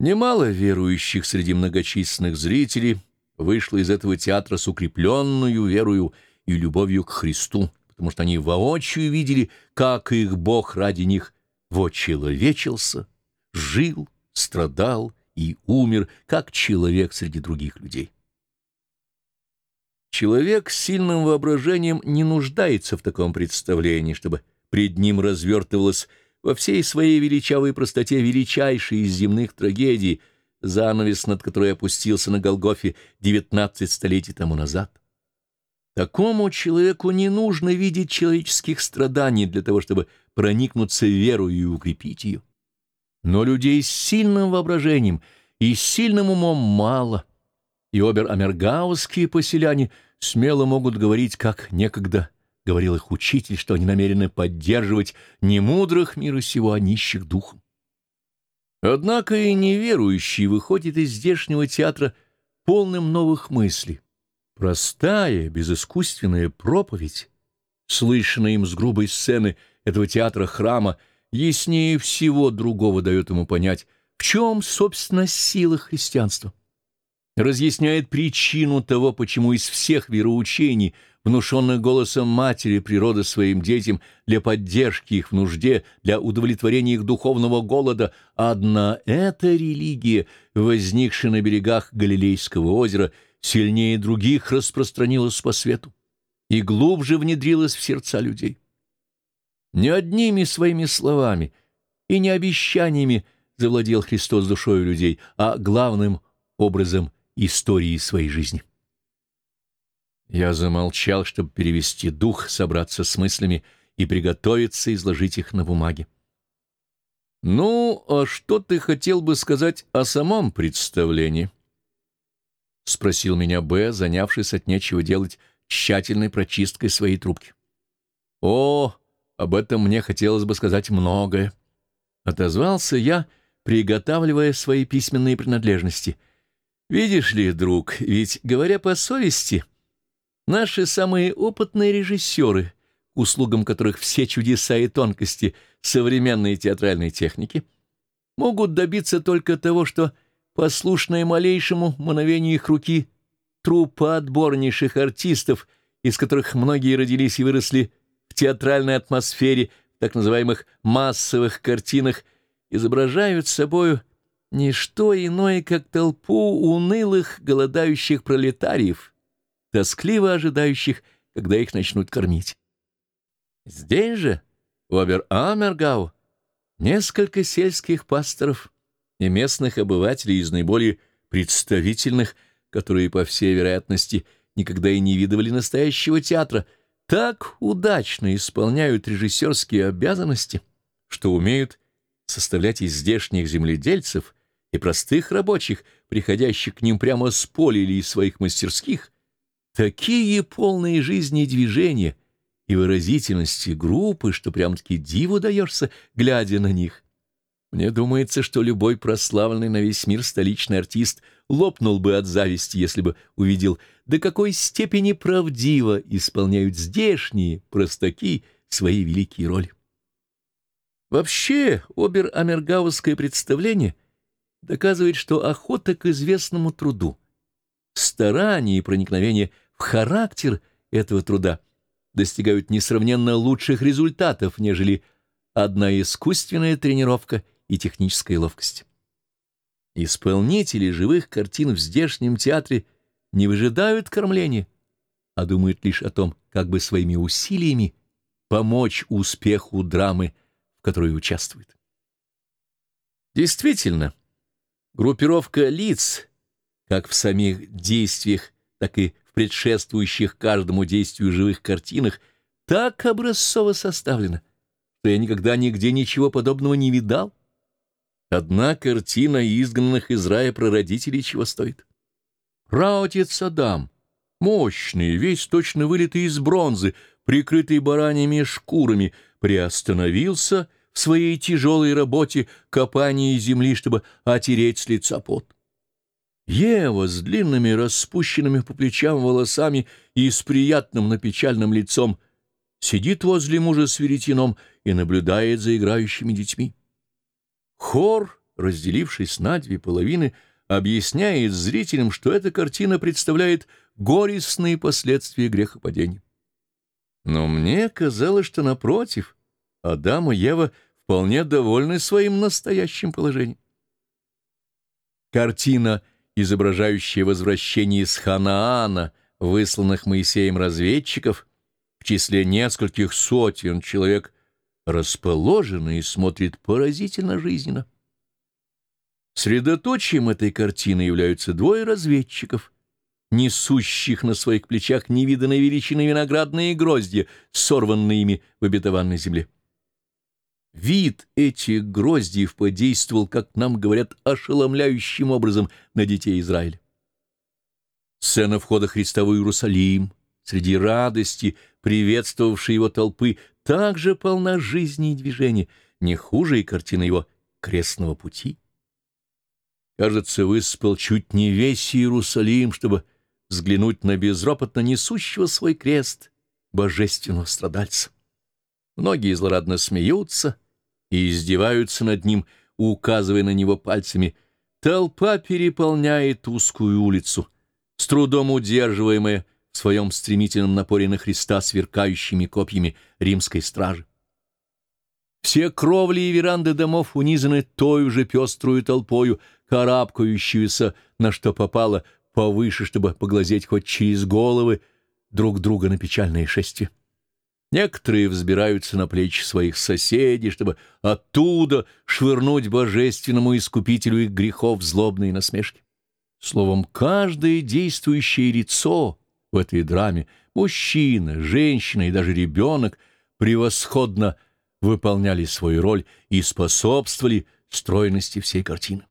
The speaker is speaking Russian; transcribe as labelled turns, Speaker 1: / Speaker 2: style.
Speaker 1: Немало верующих среди многочисленных зрителей вышло из этого театра с укрепленную верою и любовью к Христу, потому что они воочию видели, как их Бог ради них вочеловечился, жил, страдал и умер, как человек среди других людей. Человек с сильным воображением не нуждается в таком представлении, чтобы пред ним развертывалась во всей своей величавой простоте величайшей из земных трагедий, занавес, над которой опустился на Голгофе девятнадцать столетий тому назад. Такому человеку не нужно видеть человеческих страданий для того, чтобы проникнуться верою и укрепить ее. Но людей с сильным воображением и сильным умом мало, и обер-амергауские поселяне смело могут говорить, как некогда говорил их учитель, что они намерены поддерживать не мудрых мира сего, а нищих духом. Однако и неверующий выходит из здешнего театра полным новых мыслей. Простая, безыскусственная проповедь, слышанная им с грубой сцены этого театра-храма, яснее всего другого дает ему понять, в чем, собственно, сила христианства. Разъясняет причину того, почему из всех вероучений – внушенных голосом матери природы своим детям для поддержки их в нужде, для удовлетворения их духовного голода, одна эта религия, возникшая на берегах Галилейского озера, сильнее других распространилась по свету и глубже внедрилась в сердца людей. Не одними своими словами и не обещаниями завладел Христос душою людей, а главным образом истории своей жизни. Я замолчал, чтобы перевести дух, собраться с мыслями и приготовиться изложить их на бумаге. «Ну, а что ты хотел бы сказать о самом представлении?» — спросил меня Б, занявшись от нечего делать тщательной прочисткой своей трубки. «О, об этом мне хотелось бы сказать многое», — отозвался я, приготавливая свои письменные принадлежности. «Видишь ли, друг, ведь, говоря по совести...» Наши самые опытные режиссеры, услугам которых все чудеса и тонкости современной театральной техники, могут добиться только того, что, послушная малейшему мановению их руки, трупа отборнейших артистов, из которых многие родились и выросли в театральной атмосфере, так называемых массовых картинах, изображают собою не что иное, как толпу унылых голодающих пролетариев, тоскливо ожидающих, когда их начнут кормить. Здесь же, в Обер-Амергау, несколько сельских пасторов и местных обывателей из наиболее представительных, которые, по всей вероятности, никогда и не видывали настоящего театра, так удачно исполняют режиссерские обязанности, что умеют составлять из здешних земледельцев и простых рабочих, приходящих к ним прямо с поля или из своих мастерских, Такие полные жизни движения и выразительности группы, что прям-таки диву даешься, глядя на них. Мне думается, что любой прославленный на весь мир столичный артист лопнул бы от зависти, если бы увидел, до какой степени правдиво исполняют здешние простаки свои великие роли. Вообще, обер-амергаусское представление доказывает, что охота к известному труду, старание и проникновение в характер этого труда достигают несравненно лучших результатов, нежели одна искусственная тренировка и техническая ловкость. Исполнители живых картин в здешнем театре не выжидают кормления, а думают лишь о том, как бы своими усилиями помочь успеху драмы, в которой участвуют. Действительно, группировка лиц, как в самих действиях, так и предшествующих каждому действию живых картинах, так образцово составлена, что я никогда нигде ничего подобного не видал. Одна картина изгнанных из рая прародителей чего стоит. Праотец Адам, мощный, весь точно вылитый из бронзы, прикрытый бараньими шкурами, приостановился своей тяжелой работе копания земли, чтобы отереть с лица пот. Ева с длинными распущенными по плечам волосами и с приятным, но печальным лицом сидит возле мужа с веретеном и наблюдает за играющими детьми. Хор разделившись на две половины, объясняет зрителям, что эта картина представляет горестные последствия грехопадения. Но мне казалось, что, напротив, Адам и Ева вполне довольны своим настоящим положением. Картина, изображающая возвращение из Ханаана, высланных Моисеем разведчиков, в числе нескольких сотен человек, расположена и смотрит поразительно жизненно. Средоточием этой картины являются двое разведчиков, несущих на своих плечах невиданной величины виноградные гроздья, сорванные ими в обетованной земле. Вид этих гроздьев подействовал, как нам говорят, ошеломляющим образом на детей Израиля. Сцена входа Христа в Иерусалим, среди радости, приветствовавшей его толпы, также полна жизни и движения, не хуже и картина его крестного пути. Кажется, выспал чуть не весь Иерусалим, чтобы взглянуть на безропотно несущего свой крест божественного страдальца. Многие злорадно смеются — и издеваются над ним, указывая на него пальцами. Толпа переполняет узкую улицу, с трудом удерживаемая в своем стремительном напоре на Христа сверкающими копьями римской стражи. Все кровли и веранды домов унизаны той же пеструю толпою, карабкающуюся на что попало повыше, чтобы поглазеть хоть через головы друг друга на печальное шествие. Некоторые взбираются на плечи своих соседей, чтобы оттуда швырнуть божественному искупителю их грехов злобные насмешки. Словом, каждое действующее лицо в этой драме, мужчина, женщина и даже ребенок, превосходно выполняли свою роль и способствовали стройности всей картины.